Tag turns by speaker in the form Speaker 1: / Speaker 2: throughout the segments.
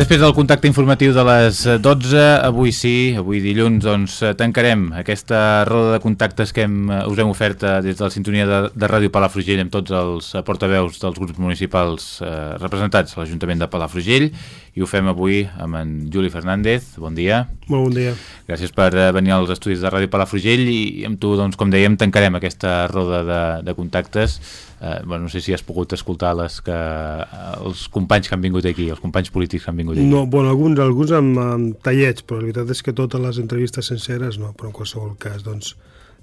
Speaker 1: Després del contacte informatiu de les 12, avui sí, avui dilluns, doncs tancarem aquesta roda de contactes que hem, us hem ofert des de la sintonia de, de Ràdio Palafrugell amb tots els portaveus dels grups municipals eh, representats a l'Ajuntament de Palafrugell i ho fem avui amb en Juli Fernández. Bon dia.
Speaker 2: Molt bon dia.
Speaker 1: Gràcies per venir als estudis de Ràdio Palafrugell i amb tu, doncs, com dèiem, tancarem aquesta roda de, de contactes eh, bueno, no sé si has pogut escoltar les que, els companys que han vingut aquí, els companys polítics que han vingut aquí.
Speaker 2: No, bueno, alguns, alguns amb, amb tallets, però la veritat és que totes les entrevistes senceres no, però en qualsevol cas, doncs,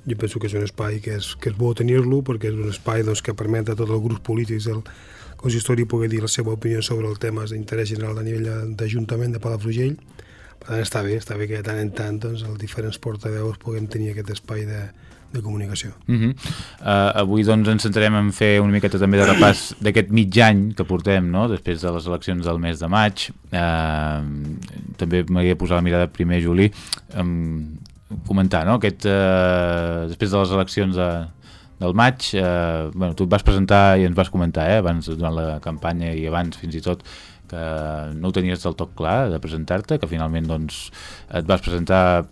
Speaker 2: jo penso que és un espai que és, que és bo tenir-lo perquè és un espai doncs, que permet a tots els grups polítics del consistori poder dir la seva opinió sobre el tema d'interès general a nivell d'Ajuntament de Palafrugell. Per tant, està bé, està bé que de tant en tant doncs, els diferents portaveus puguem tenir aquest espai de, de comunicació.
Speaker 1: Uh -huh. uh, avui doncs ens centrarem en fer una miqueta també de repàs d'aquest mig any que portem, no? després de les eleccions del mes de maig. Uh, també m'hauria de posar la mirada primer, Juli, um, comentar, no? Aquest, uh, després de les eleccions de, del maig, eh, bueno, tu et vas presentar i ens vas comentar, eh, abans durant la campanya i abans fins i tot, que no ho tenies del tot clar de presentar-te, que finalment doncs, et vas presentar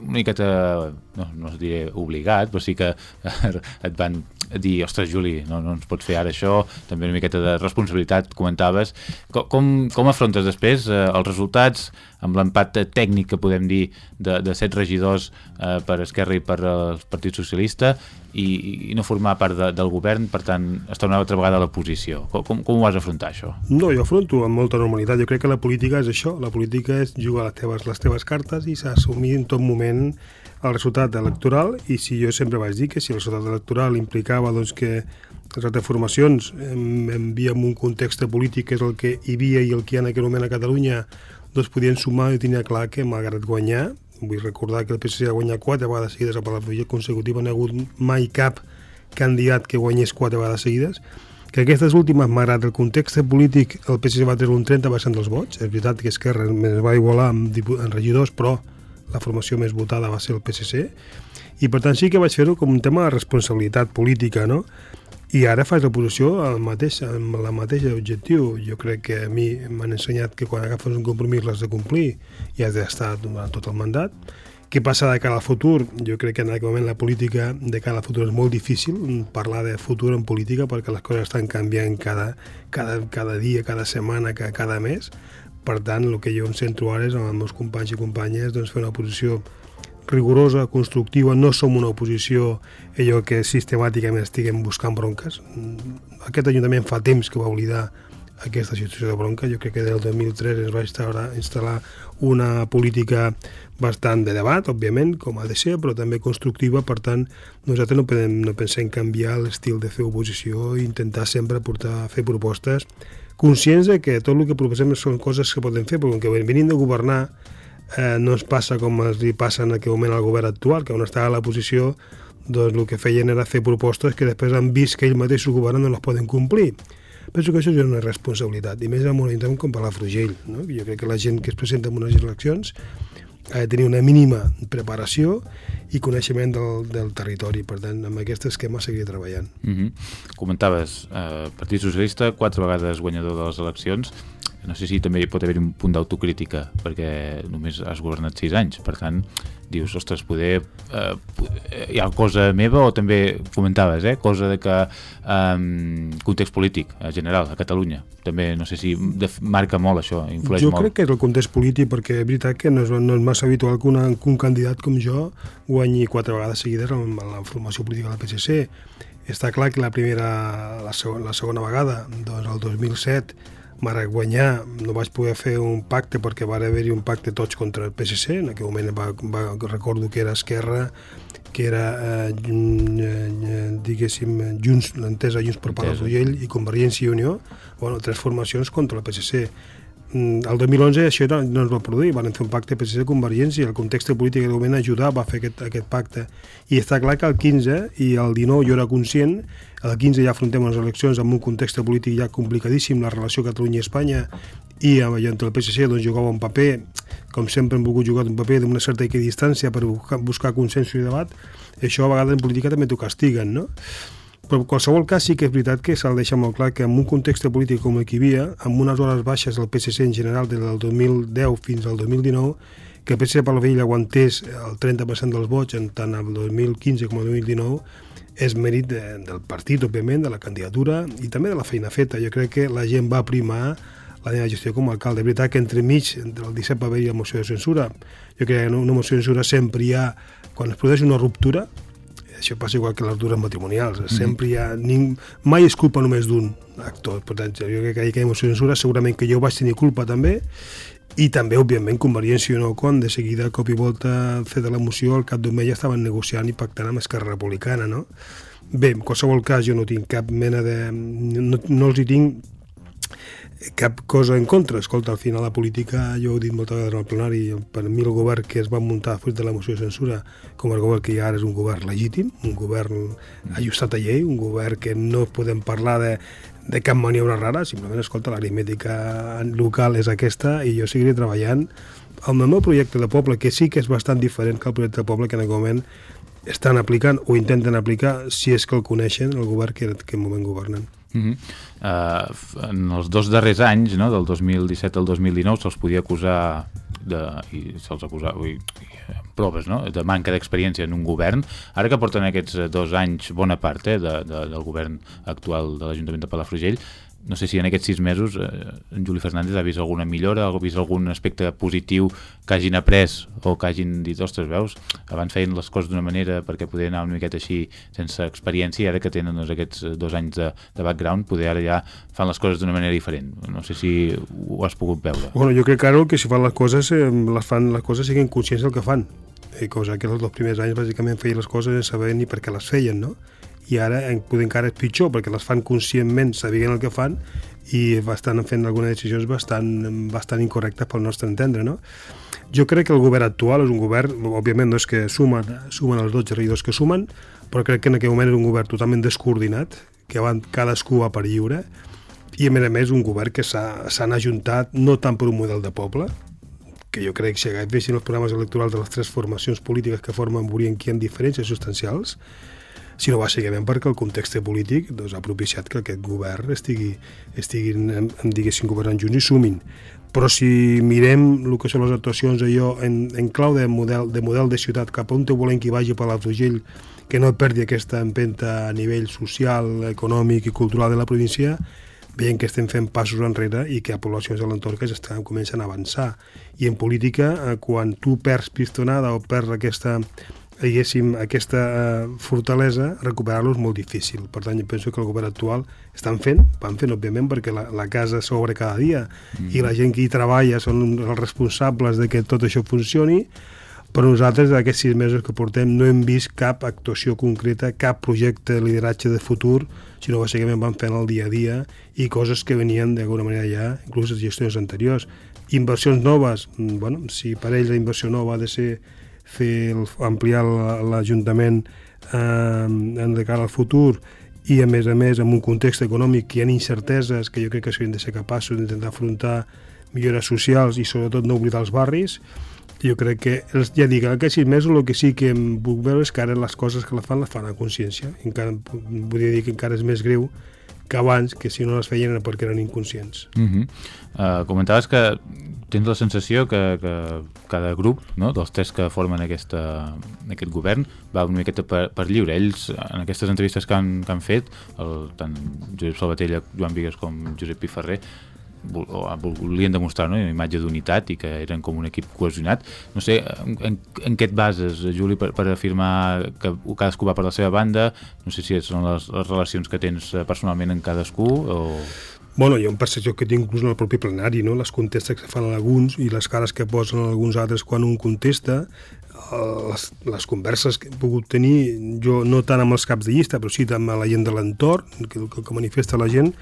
Speaker 1: una miqueta, no, no es diré obligat, però sí que et van dir, ostres Juli, no, no ens pots fer ara això, també una miqueta de responsabilitat, comentaves. Com, com, com afrontes després eh, els resultats amb l'empat tècnic que podem dir de, de set regidors eh, per Esquerra i per el Partit Socialista i, i no formar part de, del govern, per tant, estar una altra vegada a l'oposició. Com, com, com ho vas afrontar, això?
Speaker 2: No, jo afronto amb molta normalitat. Jo crec que la política és això. La política és jugar les teves, les teves cartes i s'assumir en tot moment el resultat electoral i si jo sempre vaig dir que si el resultat electoral implicava doncs, que les altres formacions en, en un context polític que és el que hi havia i el que hi ha en aquell moment a Catalunya doncs podien sumar i tenia clar que malgrat guanyar vull recordar que el PSC ha guanyat quatre vegades seguides a Palafrugell consecutiva, no ha hagut mai cap candidat que guanyés quatre vegades seguides que aquestes últimes, malgrat el context polític, el PSC va treure un 30% dels vots. És veritat que Esquerra es va igualar amb, amb regidors, però la formació més votada va ser el PSC, i per tant sí que vaig fer-ho com un tema de responsabilitat política, no? I ara faig l'oposició al mateix, amb la mateixa objectiu. Jo crec que a mi m'han ensenyat que quan agafes un compromís l'has de complir i has d'estar durant tot el mandat. Què passa de cara al futur? Jo crec que en aquest moment la política de cara al futur és molt difícil parlar de futur en política perquè les coses estan canviant cada, cada, cada dia, cada setmana, cada, mes per tant, el que jo em centro ara és amb els meus companys i companyes doncs, fer una oposició rigorosa, constructiva, no som una oposició allò que sistemàticament estiguem buscant bronques. Aquest Ajuntament fa temps que va oblidar aquesta situació de bronca. Jo crec que del 2003 es va instal·lar, instal·lar una política bastant de debat, òbviament, com ha de ser, però també constructiva, per tant, nosaltres no, podem, no pensem canviar l'estil de fer oposició i intentar sempre portar, fer propostes conscients de que tot el que proposem són coses que podem fer, perquè que venim de governar eh, no ens passa com es li passa en aquell moment al govern actual, que on estava la posició doncs el que feien era fer propostes que després han vist que ells mateixos governen no les poden complir. Penso que això és una responsabilitat, i més en un entorn com Palafrugell. No? Jo crec que la gent que es presenta en unes eleccions ha de tenir una mínima preparació i coneixement del, del territori. Per tant, amb aquest esquema seguir treballant.
Speaker 1: Mhm. -huh. Comentaves, eh, Partit Socialista, quatre vegades guanyador de les eleccions. No sé si també pot haver un punt d'autocrítica, perquè només has governat sis anys. Per tant, dius, ostres, poder... Eh, hi ha cosa meva o també comentaves, eh, cosa de que eh, context polític en general a Catalunya, també no sé si de, marca molt això, influeix
Speaker 2: jo
Speaker 1: molt.
Speaker 2: Jo crec que és el context polític perquè és veritat que no és, no és massa habitual que, una, que un candidat com jo guanyi quatre vegades seguides amb la formació política del PSC. Està clar que la primera, la segona, la segona vegada, doncs el 2007, malgrat guanyar, no vaig poder fer un pacte perquè va haver-hi un pacte tots contra el PSC, en aquell moment va, va, recordo que era Esquerra, que era, eh, eh, diguéssim, Junts, l'entesa Junts per Palafrugell i Convergència i Unió, bueno, tres formacions contra el PSC. Mm, el 2011 això no, es va produir, van fer un pacte PSC Convergència, el context polític del moment ajudava a fer aquest, aquest pacte. I està clar que el 15 i el 19 jo era conscient, el 15 ja afrontem unes eleccions amb un context polític ja complicadíssim, la relació Catalunya-Espanya, i entre el PSC doncs, jugava un paper, com sempre hem volgut jugar un paper d'una certa equidistància per buscar, buscar consens i debat, això a vegades en política també t'ho castiguen, no? Però en qualsevol cas sí que és veritat que s'ha de deixar molt clar que en un context polític com el que hi havia, amb unes hores baixes del PSC en general des del 2010 fins al 2019, que el PSC per la vella aguantés el 30% dels vots en tant el 2015 com el 2019, és mèrit de, del partit, òbviament, de la candidatura i també de la feina feta. Jo crec que la gent va primar la meva gestió com a alcalde. És veritat que entremig, entre el 17 va haver-hi la moció de censura. Jo crec que una moció de censura sempre hi ha, quan es produeix una ruptura, això passa igual que les ruptures matrimonials, -hmm. sempre hi ha... Ning... Mai és culpa només d'un actor. Per tant, jo crec que aquella moció de censura segurament que jo vaig tenir culpa també i també, òbviament, Convergència i no quan de seguida, cop i volta, de la moció, al cap d'un mes ja estaven negociant i pactant amb Esquerra Republicana, no? Bé, en qualsevol cas, jo no tinc cap mena de... No, no els hi tinc cap cosa en contra. Escolta, al final la política, jo ho he dit moltes vegades al plenari, per mi el govern que es va muntar fruit de la moció de censura com el govern que hi ha ara és un govern legítim, un govern ajustat a llei, un govern que no podem parlar de, de cap maniobra rara, simplement, escolta, l'aritmètica local és aquesta i jo seguiré treballant amb el meu projecte de poble, que sí que és bastant diferent que el projecte de poble que en aquest moment estan aplicant o intenten aplicar, si és que el coneixen, el govern que en aquest moment governen. Uh -huh.
Speaker 1: uh, en els dos darrers anys, no, del 2017 al 2019, se'ls podia acusar de, i se'ls acusava ui, proves no? de manca d'experiència en un govern ara que porten aquests dos anys bona part eh, de, de, del govern actual de l'Ajuntament de Palafrugell no sé si en aquests sis mesos eh, en Juli Fernández ha vist alguna millora, ha vist algun aspecte positiu que hagin après o que hagin dit, ostres, veus, abans feien les coses d'una manera perquè poder anar una miqueta així sense experiència i ara que tenen doncs, aquests dos anys de, de background, poder ara ja fan les coses d'una manera diferent. No sé si ho has pogut veure.
Speaker 2: Bueno, jo crec ara que si fan les coses, eh, les fan les coses siguin conscients del que fan. Eh, cosa que els dos primers anys bàsicament feien les coses sense saber ni per què les feien, no? I ara poder encara és pitjor perquè les fan conscientment sabent el que fan i estan fent algunes decisions bastant, bastant incorrectes pel nostre entendre. No? Jo crec que el govern actual és un govern, òbviament no és que sumen, sumen els 12 regidors que sumen, però crec que en aquell moment és un govern totalment descoordinat, que van, cadascú va per lliure, i a més a més un govern que s'han ajuntat no tant per un model de poble, que jo crec que si fessin els programes electorals de les tres formacions polítiques que formen veurien que hi ha diferències substancials, sinó bàsicament perquè el context polític doncs, ha propiciat que aquest govern estigui, estiguin, diguéssim, governant junts i sumin. Però si mirem el que són les actuacions allò en, en clau de model, de model de ciutat cap a on te volem que vagi per l'Alfrugell, que no perdi aquesta empenta a nivell social, econòmic i cultural de la província, veiem que estem fent passos enrere i que ha poblacions de l'entorn que estan, comencen a avançar. I en política, eh, quan tu perds pistonada o perds aquesta diguéssim, aquesta eh, fortalesa, recuperar-lo és molt difícil. Per tant, jo penso que el govern actual estan fent, van fent, òbviament, perquè la, la casa s'obre cada dia mm. i la gent que hi treballa són els responsables de que tot això funcioni, però nosaltres, d'aquests sis mesos que portem, no hem vist cap actuació concreta, cap projecte de lideratge de futur, sinó bàsicament van fent el dia a dia i coses que venien d'alguna manera ja, inclús les gestions anteriors. Inversions noves, mm, bueno, si per ells la inversió nova ha de ser fer el, ampliar l'Ajuntament eh, de cara al futur i a més a més en un context econòmic que hi ha incerteses que jo crec que s'haurien de ser capaços d'intentar afrontar millores socials i sobretot no oblidar els barris jo crec que, els, ja dic, aquests sis mesos el que sí que em puc veure és que ara les coses que la fan les fan a consciència. Encara, vull dir que encara és més greu que abans, que si no les feien era perquè eren inconscients.
Speaker 1: Uh -huh. uh, comentaves que tens la sensació que, que cada grup no, dels tres que formen aquesta, aquest govern va una miqueta per, per lliure. Ells, en aquestes entrevistes que han, que han fet, el, tant Josep Salvatella, Joan Vigues com Josep Piferrer, volien demostrar no? una imatge d'unitat i que eren com un equip cohesionat. No sé, en, en què et bases, Juli, per, per afirmar que cadascú va per la seva banda? No sé si són les, les relacions que tens eh, personalment en cadascú o...
Speaker 2: Bueno, hi ha un percepció que tinc inclús en el propi plenari, no? les contestes que fan alguns i les cares que posen alguns altres quan un contesta, les, les converses que he pogut tenir, jo no tant amb els caps de llista, però sí amb la gent de l'entorn, que, que, que manifesta la gent,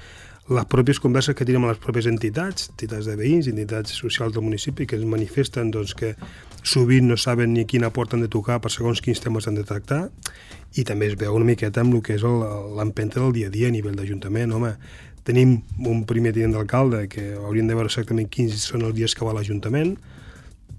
Speaker 2: les pròpies converses que tenim amb les pròpies entitats, entitats de veïns, entitats socials del municipi, que ens manifesten doncs, que sovint no saben ni quina porta han de tocar per segons quins temes han de tractar, i també es veu una miqueta amb el que és l'empenta del dia a dia a nivell d'Ajuntament. Home, tenim un primer tinent d'alcalde que haurien de veure exactament quins són els dies que va a l'Ajuntament,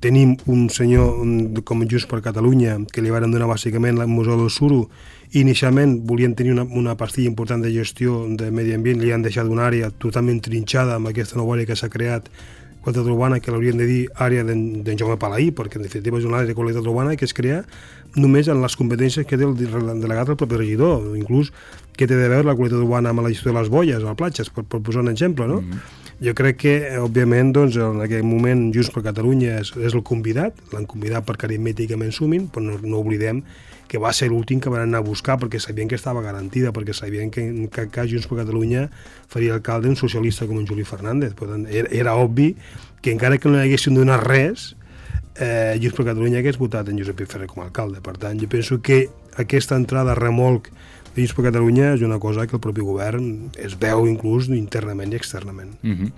Speaker 2: tenim un senyor com Just per Catalunya que li van donar bàsicament el Museu del Suro inicialment volien tenir una, una pastilla important de gestió de medi ambient li han deixat una àrea totalment trinxada amb aquesta nova àrea que s'ha creat qualitat urbana que l'haurien de dir àrea d'en Jaume Palaí perquè en definitiva és una àrea de qualitat urbana que es crea només en les competències que té el delegat del propi regidor, inclús que té de veure la qualitat urbana amb la gestió de les bolles, a les platges, per, per posar un exemple, no? Mm -hmm. Jo crec que, òbviament, doncs, en aquell moment, just per Catalunya és, és el convidat, l'han convidat perquè aritmèticament sumin, però no, no oblidem que va ser l'últim que van anar a buscar perquè sabien que estava garantida, perquè sabien que en cap cas Junts per Catalunya faria alcalde un socialista com en Juli Fernández. Per tant, era, era obvi que encara que no hi haguessin donat res, eh, Junts per Catalunya hagués votat en Josep Ferrer com a alcalde. Per tant, jo penso que aquesta entrada remolc de Junts per Catalunya és una cosa que el propi govern es veu inclús internament i externament.
Speaker 1: Uh -huh.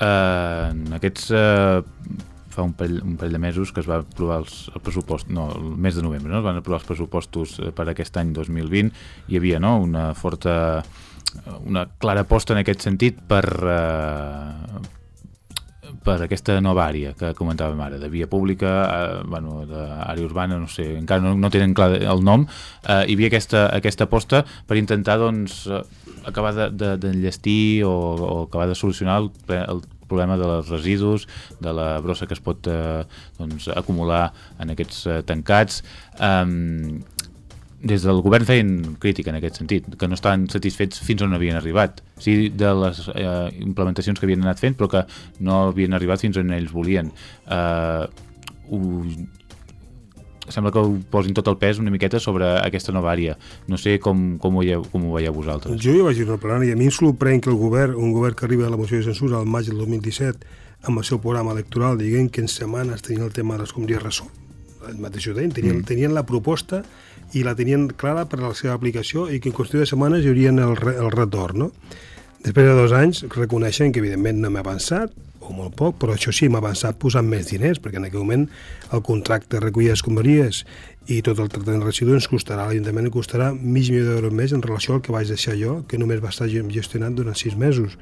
Speaker 1: uh, en aquests... Uh fa un parell, un parell de mesos que es va aprovar els, el pressupost, no, el mes de novembre, no? es van aprovar els pressupostos eh, per aquest any 2020, hi havia no? una forta una clara aposta en aquest sentit per, eh, per aquesta nova àrea que comentàvem ara, de via pública, eh, bueno, d'àrea urbana, no sé, encara no, no tenen clar el nom, eh, hi havia aquesta, aquesta aposta per intentar doncs, eh, acabar d'enllestir de, de o, o acabar de solucionar el, el problema dels residus, de la brossa que es pot eh, doncs, acumular en aquests eh, tancats. Eh, des del govern feien crítica en aquest sentit, que no estaven satisfets fins on havien arribat. Sí, de les eh, implementacions que havien anat fent, però que no havien arribat fins on ells volien. Eh, ho, sembla que ho posin tot el pes una miqueta sobre aquesta nova àrea. No sé com, com, ho, veieu, com ho veieu vosaltres.
Speaker 2: Jo ja vaig dir una plenària, a mi em sorprèn que el govern, un govern que arriba a la moció de censura al maig del 2017, amb el seu programa electoral, diguem que en setmanes tenien el tema de les comunitats ressò. El mateix ho deien, tenien, mm. tenien la proposta i la tenien clara per a la seva aplicació i que en qüestió de setmanes hi haurien el, el retorn. No? Després de dos anys reconeixen que evidentment no m'ha avançat, o molt poc, però això sí, m'ha avançat posant més diners, perquè en aquell moment el contracte de recollida i tot el tractament de residus ens costarà, l'Ajuntament costarà mig milió d'euros més en relació al que vaig deixar jo, que només va estar gestionat durant sis mesos.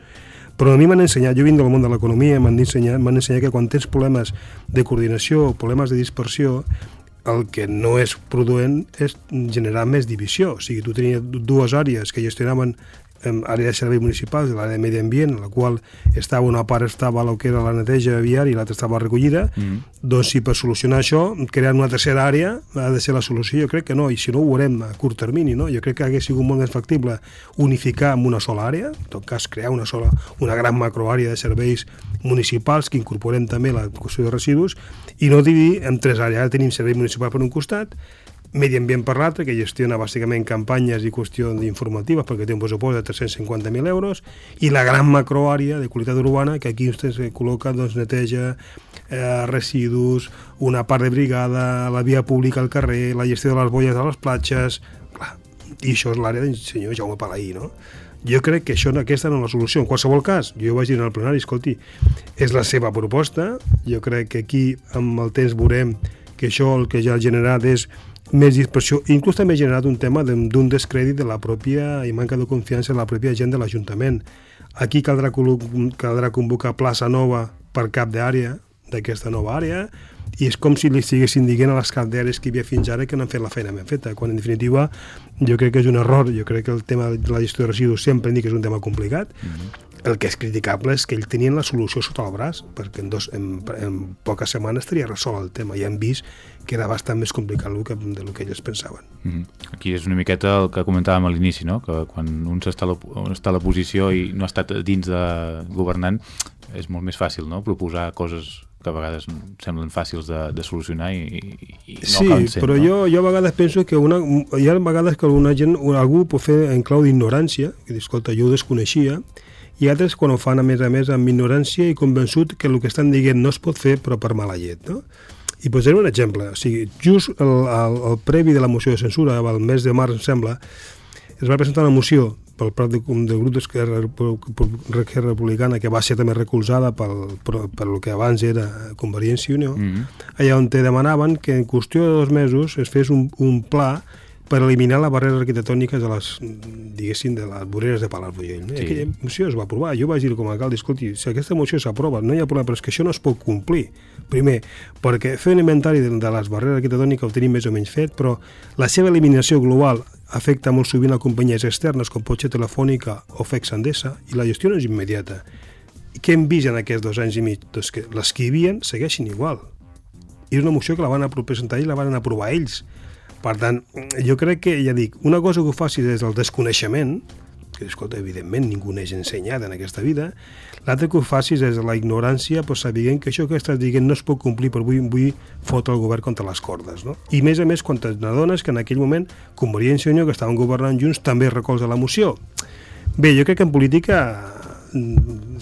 Speaker 2: Però a mi m'han ensenyat, jo vinc del món de l'economia, m'han ensenyat, ensenyat que quan tens problemes de coordinació o problemes de dispersió, el que no és produent és generar més divisió. O sigui, tu tenies dues àrees que gestionaven àrea de serveis municipals, de l'àrea de medi ambient, en la qual estava una part estava el que era la neteja viària i l'altra estava recollida, mm. Doncs si per solucionar això, crear una tercera àrea ha de ser la solució, jo crec que no, i si no ho veurem a curt termini, no? jo crec que hagués sigut molt més factible unificar en una sola àrea, en tot cas crear una sola, una gran macroàrea de serveis municipals que incorporem també la qüestió de residus i no dividir en tres àrees, ara tenim servei municipal per un costat, Medi Ambient per l'altre, que gestiona bàsicament campanyes i qüestions informatives perquè té un pressupost de 350.000 euros, i la gran macroàrea de qualitat urbana, que aquí vostè se col·loca doncs, neteja, eh, residus, una part de brigada, la via pública al carrer, la gestió de les bolles de les platges... Clar, I això és l'àrea del senyor Jaume Palaí, no? Jo crec que això, aquesta no és la solució. En qualsevol cas, jo vaig dir el plenari, escolti, és la seva proposta, jo crec que aquí amb el temps veurem que això el que ja ha generat és més dispersió, inclús també ha generat un tema d'un descrèdit de la pròpia i manca de confiança en la pròpia gent de l'Ajuntament. Aquí caldrà, caldrà convocar plaça nova per cap d'àrea d'aquesta nova àrea i és com si li estiguessin dient a les calderes que hi havia fins ara que no han fet la feina ben feta, quan en definitiva jo crec que és un error, jo crec que el tema de la gestió de residus sempre dic que és un tema complicat, mm -hmm el que és criticable és que ells tenien la solució sota el braç, perquè en, dos, en, en poques setmanes estaria resolt el tema i han vist que era bastant més complicat del que, del que ells pensaven.
Speaker 1: Mm -hmm. Aquí és una miqueta el que comentàvem a l'inici, no? que quan un està la, està a la posició i no ha estat dins de governant, és molt més fàcil no? proposar coses que a vegades semblen fàcils de, de solucionar i, i no
Speaker 2: sí,
Speaker 1: acaben sent,
Speaker 2: però
Speaker 1: no?
Speaker 2: jo, jo a vegades penso que una, hi ha vegades que alguna gent, algú pot fer en clau d'ignorància, que dir, escolta, jo ho desconeixia, i altres quan ho fan a més a més amb ignorància i convençut que el que estan dient no es pot fer però per mala llet, no? I posaré un exemple, o sigui, just el, el, el previ de la moció de censura, el mes de març, em sembla, es va presentar una moció pel part de, del grup d'Esquerra Republicana que va ser també recolzada pel, per, per el que abans era Convergència i Unió, mm -hmm. allà on te demanaven que en qüestió de dos mesos es fes un, un pla per eliminar la barrera arquitectònica de les, diguéssim, de les voreres de Palafrugell. Sí. Aquella moció es va aprovar. Jo vaig dir com a alcalde, escolti, si aquesta moció s'aprova, no hi ha problema, però és que això no es pot complir. Primer, perquè fer un inventari de, de les barreres arquitectòniques ho tenim més o menys fet, però la seva eliminació global afecta molt sovint a companyies externes com pot ser Telefònica o FEX Endesa i la gestió no és immediata. I què hem vist en aquests dos anys i mig? Doncs que les que hi havia segueixin igual. I és una moció que la van presentar i la van aprovar ells per tant, jo crec que, ja dic, una cosa que ho faci des del desconeixement, que, escolta, evidentment ningú n'és ensenyat en aquesta vida, l'altre que ho facis des de la ignorància, pues, sabent que això que estàs dient no es pot complir, però vull, vull fotre el govern contra les cordes. No? I, més a més, quan t'adones que en aquell moment Convergència i Unió, que estaven governant junts, també recolza la moció. Bé, jo crec que en política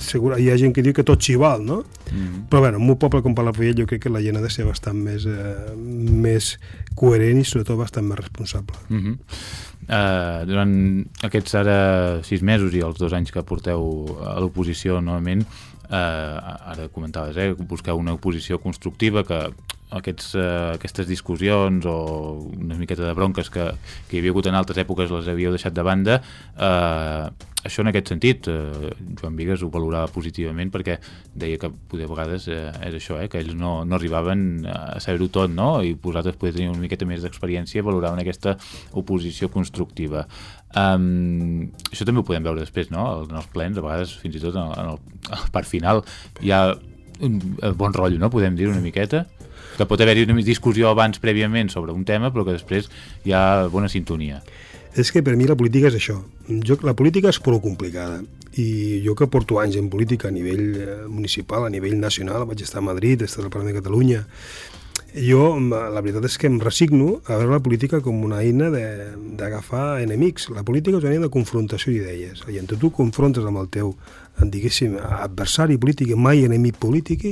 Speaker 2: segur, hi ha gent que diu que tot s'hi val, no? Mm -hmm. Però bueno, en un poble com Palafrugell jo crec que la gent ha de ser bastant més, eh, més coherent i sobretot bastant més responsable.
Speaker 1: Mm -hmm. uh, durant aquests ara sis mesos i els dos anys que porteu a l'oposició novament, uh, ara comentaves, eh, buscar una oposició constructiva que aquests, uh, aquestes discussions o una miqueta de bronques que, que hi havia hagut en altres èpoques les havíeu deixat de banda uh, això en aquest sentit, eh, Joan Vigues ho valorava positivament perquè deia que poder a vegades eh, és això, eh, que ells no, no arribaven a saber-ho tot, no? i vosaltres poder tenir una miqueta més d'experiència valoraven aquesta oposició constructiva. Um, això també ho podem veure després, no? En els plens, a vegades, fins i tot en el, en el, en el part final, hi ha un bon rotllo, no? Podem dir una miqueta que pot haver-hi una discussió abans prèviament sobre un tema, però que després hi ha bona sintonia
Speaker 2: és que per mi la política és això. Jo, la política és prou complicada i jo que porto anys en política a nivell eh, municipal, a nivell nacional, vaig estar a Madrid, he estat al Parlament de Catalunya, jo la veritat és que em resigno a veure la política com una eina d'agafar enemics. La política és una eina de confrontació d'idees. I entre tu confrontes amb el teu, diguéssim, adversari polític, mai enemic polític,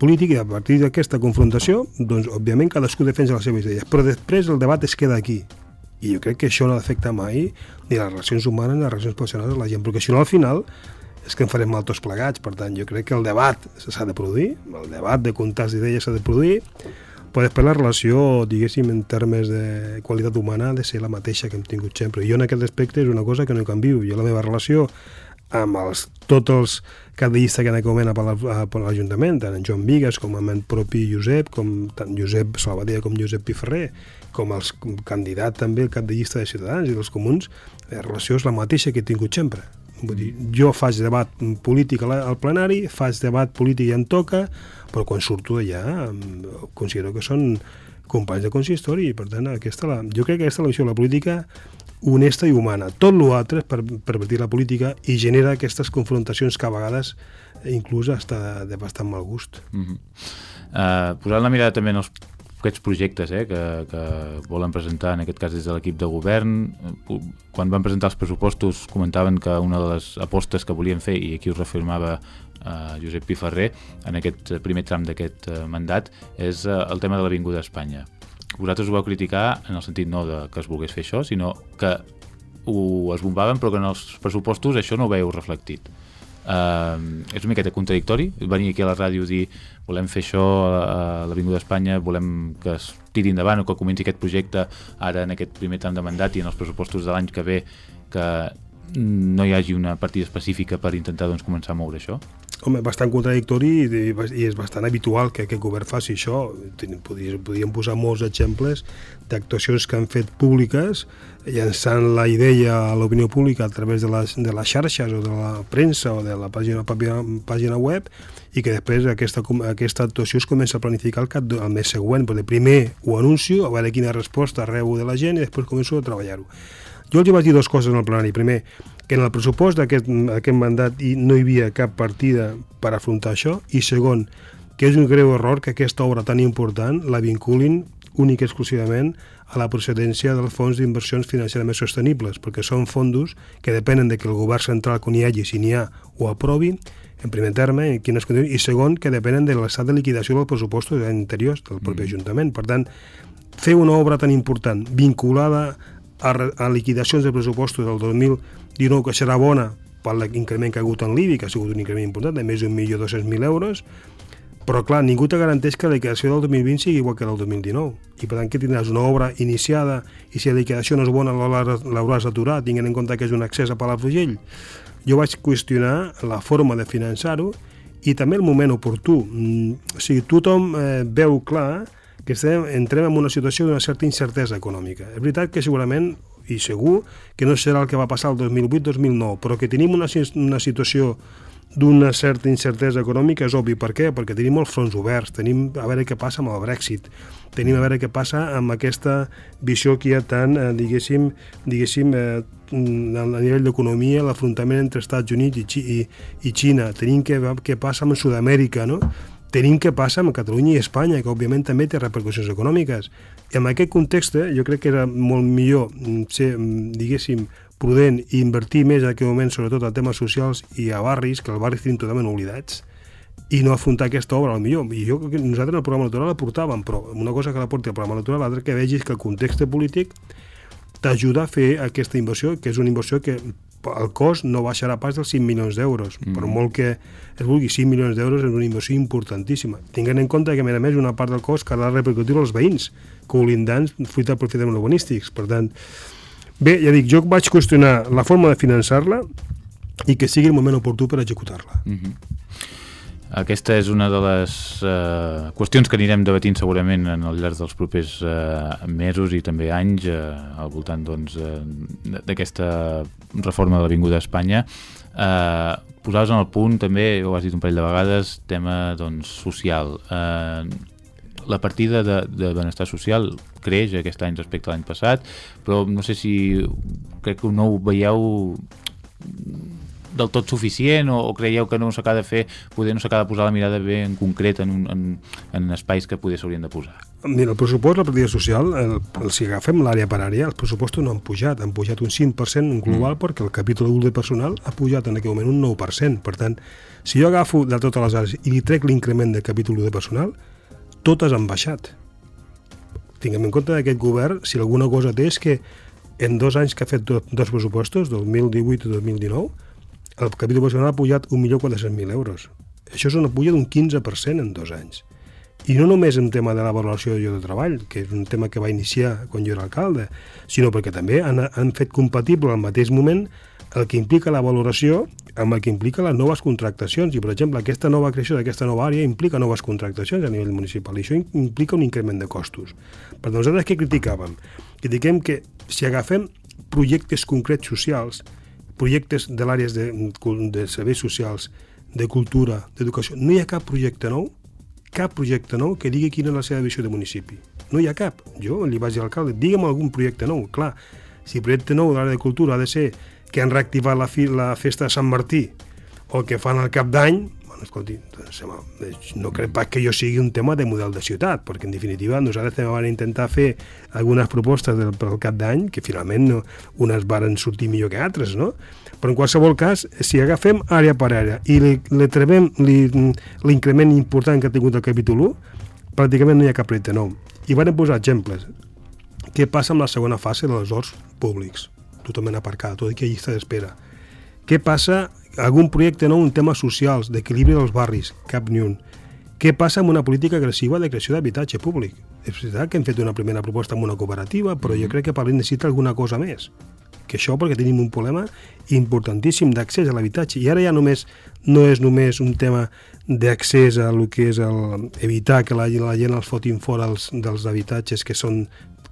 Speaker 2: polític, i a partir d'aquesta confrontació, doncs, òbviament, cadascú defensa les seves idees. Però després el debat es queda aquí. I jo crec que això no afecta mai ni les relacions humanes ni les relacions personals de la gent, perquè si no al final és que en farem mal tots plegats. Per tant, jo crec que el debat s'ha de produir, el debat de comptats d'idees s'ha de produir, però després la relació, diguéssim, en termes de qualitat humana ha de ser la mateixa que hem tingut sempre. Jo en aquest aspecte és una cosa que no canvio. Jo la meva relació amb els, tots els cap de llista que en aquell moment a l'Ajuntament, tant en Joan Vigues com el propi Josep, com tant Josep Salvadella com Josep Piferrer, com els candidat també el cap de llista de Ciutadans i dels Comuns, la relació és la mateixa que he tingut sempre. Vull dir, jo faig debat polític al plenari, faig debat polític i em toca, però quan surto d'allà considero que són companys de consistori i per tant aquesta la, jo crec que aquesta la visió de la política honesta i humana. Tot l'altre per pervertir la política i genera aquestes confrontacions que a vegades inclús està de bastant mal gust.
Speaker 1: Mm -hmm. uh, posant la mirada també en els aquests projectes eh, que, que volen presentar, en aquest cas des de l'equip de govern. Quan van presentar els pressupostos comentaven que una de les apostes que volien fer, i aquí us reafirmava eh, Josep Piferrer, en aquest primer tram d'aquest eh, mandat, és eh, el tema de l'Avinguda Espanya. Vosaltres ho vau criticar en el sentit no de que es volgués fer això, sinó que ho esbombaven però que en els pressupostos això no ho veieu reflectit. Uh, és una miqueta contradictori venir aquí a la ràdio dir volem fer això a l'Avinguda Espanya, volem que es tiri endavant o que comenci aquest projecte ara en aquest primer tram de mandat i en els pressupostos de l'any que ve que no hi hagi una partida específica per intentar doncs, començar a moure això?
Speaker 2: Home, bastant contradictori i, i és bastant habitual que aquest govern faci això. Podríem, posar molts exemples d'actuacions que han fet públiques llançant la idea a l'opinió pública a través de les, de les xarxes o de la premsa o de la pàgina, pàgina, pàgina web i que després aquesta, aquesta actuació es comença a planificar el, cap, el mes següent, perquè primer ho anuncio, a veure quina resposta rebo de la gent i després començo a treballar-ho. Jo els vaig dir dues coses en el plenari. Primer, que en el pressupost d'aquest mandat no hi havia cap partida per afrontar això, i segon, que és un greu error que aquesta obra tan important la vinculin únic i exclusivament a la procedència dels fons d'inversions financerament sostenibles, perquè són fondos que depenen de que el govern central, quan hi hagi, si n'hi ha, ho aprovi, en primer terme, en quines condicions, i segon, que depenen de l'estat de liquidació dels pressupostos anteriors del propi mm. Ajuntament. Per tant, fer una obra tan important vinculada a, liquidacions de pressupostos del 2019 que serà bona per l'increment que ha hagut en l'IBI, que ha sigut un increment important de més d'un milió dos mil euros, Però, clar, ningú te garanteix que la liquidació del 2020 sigui igual que la del 2019. I, per tant, que tindràs una obra iniciada i si la liquidació no és bona l'hauràs d'aturar, tinguent en compte que és un accés a Palafrugell. Jo vaig qüestionar la forma de finançar-ho i també el moment oportú. Mm, o sigui, tothom eh, veu clar que estem, entrem en una situació d'una certa incertesa econòmica. És veritat que segurament i segur que no serà el que va passar el 2008-2009, però que tenim una, una situació d'una certa incertesa econòmica és obvi. Per què? Perquè tenim els fronts oberts, tenim a veure què passa amb el Brexit, tenim a veure què passa amb aquesta visió que hi ha tant, eh, diguéssim, diguéssim eh, a nivell d'economia, l'afrontament entre Estats Units i, i, i Xina, tenim què, què passa amb Sud-amèrica, no? Tenim què passa amb Catalunya i Espanya, que òbviament també té repercussions econòmiques. I en aquest context jo crec que era molt millor mm, ser, mm, diguéssim, prudent i invertir més en aquest moment, sobretot en temes socials i a barris, que els barris tenim totalment oblidats, i no afrontar aquesta obra, al millor. I jo que nosaltres el programa electoral la portàvem, però una cosa que la porti al programa electoral, l'altra que vegis que el context polític t'ajuda a fer aquesta inversió, que és una inversió que el cost no baixarà pas dels 5 milions d'euros, mm. per molt que es vulgui 5 milions d'euros és una inversió importantíssima. Tinguent en compte que, a més a més, una part del cost que ha de repercutir als veïns colindants fruit del profit urbanístics. Per tant, bé, ja dic, jo vaig qüestionar la forma de finançar-la i que sigui el moment oportú per executar-la. Mm -hmm.
Speaker 1: Aquesta és una de les eh, qüestions que anirem debatint segurament en el llarg dels propers eh, mesos i també anys eh, al voltant doncs, eh, d'aquesta reforma de l'Avinguda Espanya. Eh, Posaves en el punt també, ho has dit un parell de vegades, tema doncs, social. Eh, la partida de, de benestar social creix aquest any respecte a l'any passat, però no sé si crec que no ho veieu del tot suficient o, o creieu que no s'acaba de fer, poder no s'acaba de posar la mirada bé en concret en, un, en, en espais que poder s'haurien de posar?
Speaker 2: Mira, el pressupost, la partida social, el, el, si agafem l'àrea per àrea, els pressupostos no han pujat, han pujat un 5% en global mm. perquè el capítol 1 de personal ha pujat en aquell moment un 9%. Per tant, si jo agafo de totes les àrees i li trec l'increment del capítol 1 de personal, totes han baixat. Tinguem en compte d'aquest govern, si alguna cosa té és que en dos anys que ha fet dos pressupostos, 2018 i 2019, el capítol personal ha pujat 1.400.000 euros. Això és una puja d'un 15% en dos anys. I no només en tema de la valoració de lloc de treball, que és un tema que va iniciar quan jo era alcalde, sinó perquè també han, han fet compatible al mateix moment el que implica la valoració amb el que implica les noves contractacions. I, per exemple, aquesta nova creació d'aquesta nova àrea implica noves contractacions a nivell municipal i això implica un increment de costos. Per nosaltres què criticàvem? Critiquem que si agafem projectes concrets socials, projectes de l'àrees de, de serveis socials, de cultura, d'educació, no hi ha cap projecte nou, cap projecte nou que digui quina és la seva visió de municipi. No hi ha cap. Jo li vaig dir a l'alcalde, digue'm algun projecte nou. Clar, si el projecte nou de l'àrea de cultura ha de ser que han reactivat la, fi, la festa de Sant Martí o que fan el cap d'any, escolti, doncs, no crec pas que jo sigui un tema de model de ciutat, perquè en definitiva nosaltres també vam intentar fer algunes propostes del, pel cap d'any que finalment no, unes varen sortir millor que altres, no? Però en qualsevol cas, si agafem àrea per àrea i li, li trevem l'increment important que ha tingut el capítol 1, pràcticament no hi ha cap projecte nou. I van posar exemples. Què passa amb la segona fase dels horts públics? Totalment aparcada, tot aquí a llista d'espera. Què passa algun projecte nou en temes socials, d'equilibri dels barris, cap ni un. Què passa amb una política agressiva de creació d'habitatge públic? És veritat que hem fet una primera proposta amb una cooperativa, però jo mm-hmm. crec que Parlin necessita alguna cosa més que això perquè tenim un problema importantíssim d'accés a l'habitatge i ara ja només no és només un tema d'accés a el que és el, evitar que la, la gent els fotin fora els, dels habitatges que són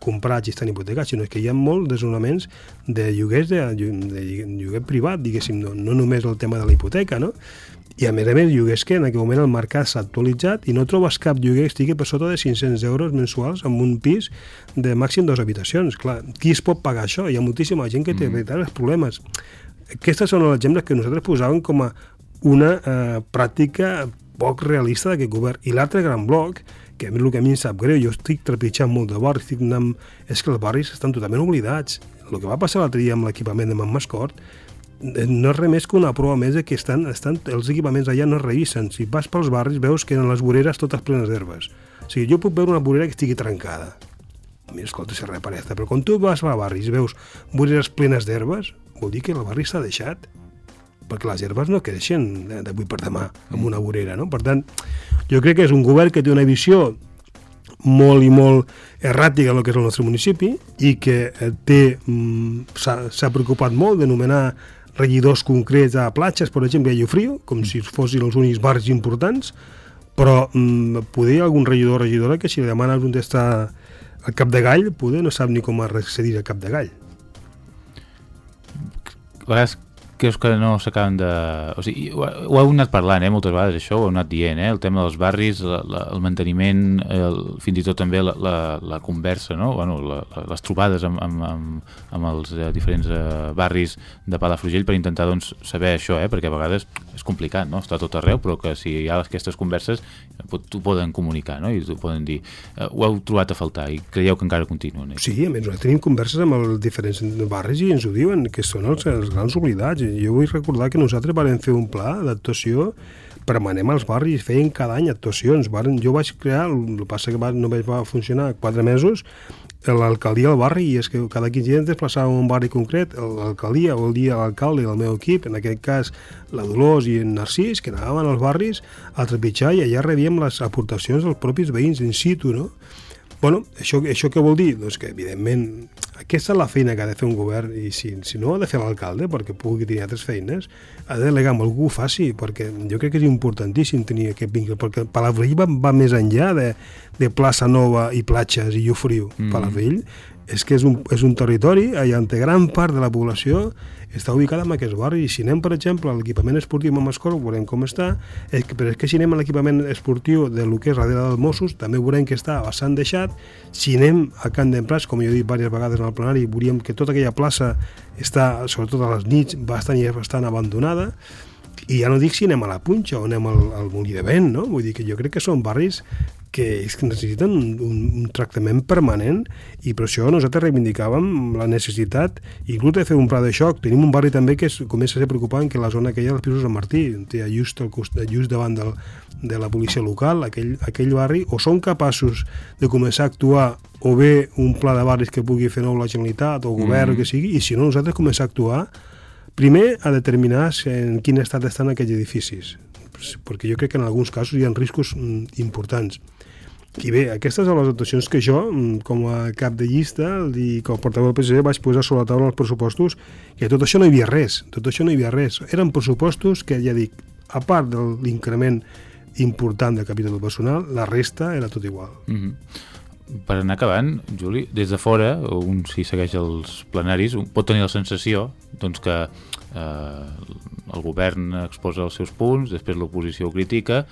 Speaker 2: comprats i estan hipotecats, sinó que hi ha molts desnonaments de lloguers de, de lloguer privat, diguéssim, no, no només el tema de la hipoteca, no? I a més a més, lloguers que en aquell moment el mercat s'ha actualitzat i no trobes cap lloguer que estigui per sota de 500 euros mensuals amb un pis de màxim dues habitacions. Clar, qui es pot pagar això? Hi ha moltíssima gent que té mm. veritables problemes. Aquestes són els exemples que nosaltres posàvem com a una eh, pràctica poc realista d'aquest govern. I l'altre gran bloc que a mi el que a mi em sap greu, jo estic trepitjant molt de barris, estic anant... és que els barris estan totalment oblidats. El que va passar l'altre dia amb l'equipament de Mascort eh, no és res més que una prova més que estan, estan, els equipaments allà no es revisen. Si vas pels barris veus que en les voreres totes plenes d'herbes. O sigui, jo puc veure una vorera que estigui trencada. Mira, escolta, si reparesta, però quan tu vas a barris i veus voreres plenes d'herbes, vol dir que el barri s'ha deixat. Perquè les herbes no creixen d'avui per demà amb una vorera, no? Per tant, jo crec que és un govern que té una visió molt i molt erràtica el que és el nostre municipi i que eh, té mm, s'ha preocupat molt de nomenar regidors concrets a platges, per exemple, a Llofriu, com si fossin els únics barris importants, però mm, poder algun regidor o regidora que si li demanes on està el cap de gall, poder no sap ni com accedir al cap de gall.
Speaker 1: A vegades creus que no s'acaben de... O sigui, ho, ho heu anat parlant, eh, moltes vegades, això, ho heu anat dient, eh, el tema dels barris, la, la, el manteniment, el, fins i tot també la, la, la conversa, no? bueno, la, les trobades amb, amb, amb, amb els eh, diferents eh, barris de Palafrugell per intentar doncs, saber això, eh, perquè a vegades és complicat, no? està tot arreu, però que si hi ha aquestes converses t'ho poden comunicar no? i t'ho poden dir. Eh, ho heu trobat a faltar i creieu que encara continuen. Eh?
Speaker 2: Sí, a més, tenim converses amb els diferents barris i ens ho diuen, que són els, els grans oblidats jo vull recordar que nosaltres vam fer un pla d'actuació permanent als barris, feien cada any actuacions. Jo vaig crear, el que passa que va, només va funcionar quatre mesos, l'alcaldia del barri, i és que cada 15 dies desplaçàvem un barri concret, l'alcaldia o el dia l'alcalde i el meu equip, en aquest cas la Dolors i en Narcís, que anàvem als barris a trepitjar i allà rebíem les aportacions dels propis veïns in situ, no? Bueno, això, això què vol dir? Doncs que, evidentment, aquesta és la feina que ha de fer un govern i si, si no ha de fer l'alcalde perquè pugui tenir altres feines, ha de delegar amb algú faci, perquè jo crec que és importantíssim tenir aquest vincle, perquè Palavrell va, va més enllà de, de plaça Nova i platges i Llofriu. Mm. Palavrell és que és un, és un territori allà on gran part de la població està ubicada en aquest barri. I si anem, per exemple, a l'equipament esportiu a Mascor, veurem com està, és que, però és que si anem a l'equipament esportiu de lo que és darrere dels Mossos, també veurem que està bastant deixat. Si anem a Can d'Emprats, com jo he dit diverses vegades en el plenari, veuríem que tota aquella plaça està, sobretot a les nits, bastant, bastant abandonada. I ja no dic si anem a la Punxa o anem al, al Molí de Vent, no? Vull dir que jo crec que són barris que, necessiten un, un, un tractament permanent i per això nosaltres reivindicàvem la necessitat inclús de fer un pla de xoc. Tenim un barri també que es, comença a ser preocupant, que la zona que hi ha dels Pisos de Martí, just, al costat, just davant del, de la policia local, aquell, aquell barri, o són capaços de començar a actuar o bé un pla de barris que pugui fer nou la Generalitat o el govern, mm. -hmm. que sigui, i si no, nosaltres començar a actuar primer a determinar en quin estat estan aquells edificis perquè jo crec que en alguns casos hi ha riscos mm, importants i bé, aquestes són les actuacions que jo, mm, com a cap de llista i com a portaveu del PSC, vaig posar sobre la taula els pressupostos, que tot això no hi havia res, tot això no hi havia res. Eren pressupostos que, ja dic, a part de l'increment important del capital personal, la resta era tot igual. Mm -hmm.
Speaker 1: Per anar acabant, Juli, des de fora, un si segueix els plenaris, un pot tenir la sensació doncs, que eh, el govern exposa els seus punts, després l'oposició ho critica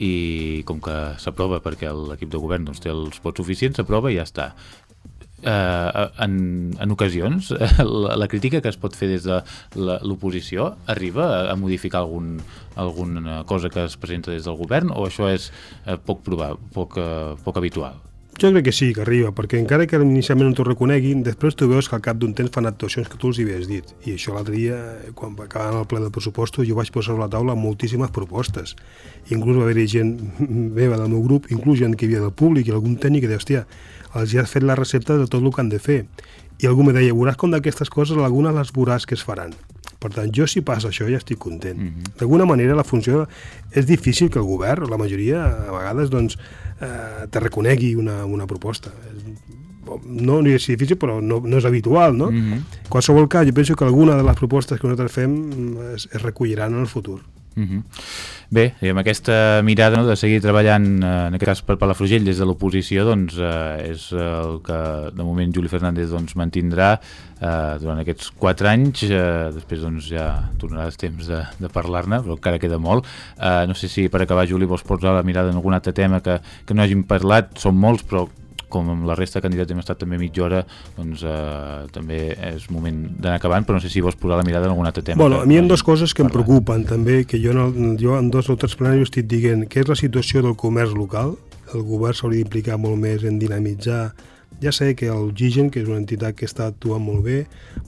Speaker 1: i com que s'aprova perquè l'equip de govern doncs, té els vots suficients, s'aprova i ja està. Eh, en, en ocasions la, la crítica que es pot fer des de l'oposició arriba a, a modificar algun, alguna cosa que es presenta des del govern o això és eh, poc, provar, poc, eh, poc habitual?
Speaker 2: Jo crec que sí, que arriba, perquè encara que inicialment no t'ho reconeguin, després tu veus que al cap d'un temps fan actuacions que tu els hi havies dit. I això l'altre dia, quan va acabar el ple de pressupostos, jo vaig posar a la taula moltíssimes propostes. Inclús va haver-hi gent meva del meu grup, inclús gent que hi havia del públic i algun tècnic que deia, hòstia, els ja has fet la recepta de tot el que han de fer. I algú me deia, veuràs com d'aquestes coses algunes les veuràs que es faran. Per tant, jo si passa això ja estic content. Mm -hmm. D'alguna manera la funció és difícil que el govern, la majoria, a vegades, doncs, eh, te reconegui una, una proposta. No, no és difícil, però no, no és habitual, no? Mm -hmm. En qualsevol cas, jo penso que alguna de les propostes que nosaltres fem es, es recolliran en el futur. Mm -hmm.
Speaker 1: Bé, i amb aquesta mirada no, de seguir treballant, eh, en aquest cas per Palafrugell, des de l'oposició, doncs eh, és el que de moment Juli Fernández doncs, mantindrà eh, durant aquests quatre anys, eh, després doncs, ja tornaràs temps de, de parlar-ne, però encara queda molt. Eh, no sé si per acabar, Juli, vols posar la mirada en algun altre tema que, que no hàgim parlat, són molts, però com amb la resta de candidats hem estat també mitja hora, doncs eh, també és moment d'anar acabant, però no sé si vols posar la mirada en algun altre tema.
Speaker 2: Bueno, a mi hi ha dues coses que parlar. em preocupen també, que jo, en, jo en dos o tres plenaris estic dient que és la situació del comerç local, el govern s'hauria d'implicar molt més en dinamitzar Ja sé que el Gigen, que és una entitat que està actuant molt bé,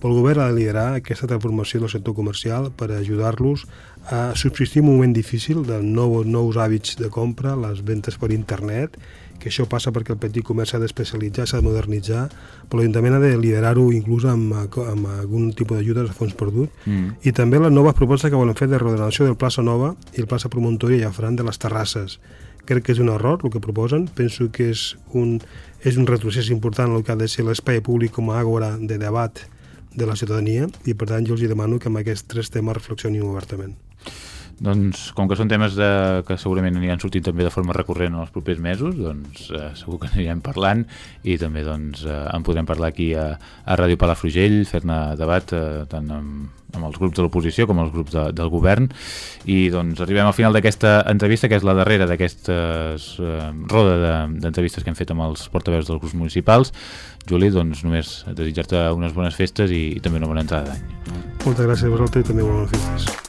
Speaker 2: però el govern ha de liderar aquesta transformació del sector comercial per ajudar-los a subsistir un moment difícil de nous, nous hàbits de compra, les ventes per internet, que això passa perquè el petit comerç s'ha d'especialitzar, s'ha de modernitzar, però l'Ajuntament ha de liderar-ho inclús amb, amb algun tipus d'ajudes a fons perdut, mm. i també les noves propostes que volen fer de reordenació del plaça Nova i el plaça Promontori i Llafran de les terrasses. Crec que és un error el que proposen, penso que és un, és un retrocés important el que ha de ser l'espai públic com a àgora de debat de la ciutadania i per tant jo els demano que amb aquests tres temes reflexionin obertament.
Speaker 1: Doncs com que són temes de, que segurament aniran sortint també de forma recurrent en els propers mesos, doncs eh, segur que anirem parlant i també doncs, eh, en podrem parlar aquí a, a Ràdio Palafrugell, fer-ne debat eh, tant amb, amb els grups de l'oposició com els grups de, del govern. I doncs arribem al final d'aquesta entrevista que és la darrera d'aquesta eh, roda d'entrevistes de, que hem fet amb els portaveus dels grups municipals. Juli, doncs només desitjar-te unes bones festes i, i també una bona entrada d'any.
Speaker 2: Moltes gràcies a vosaltres i també bones festes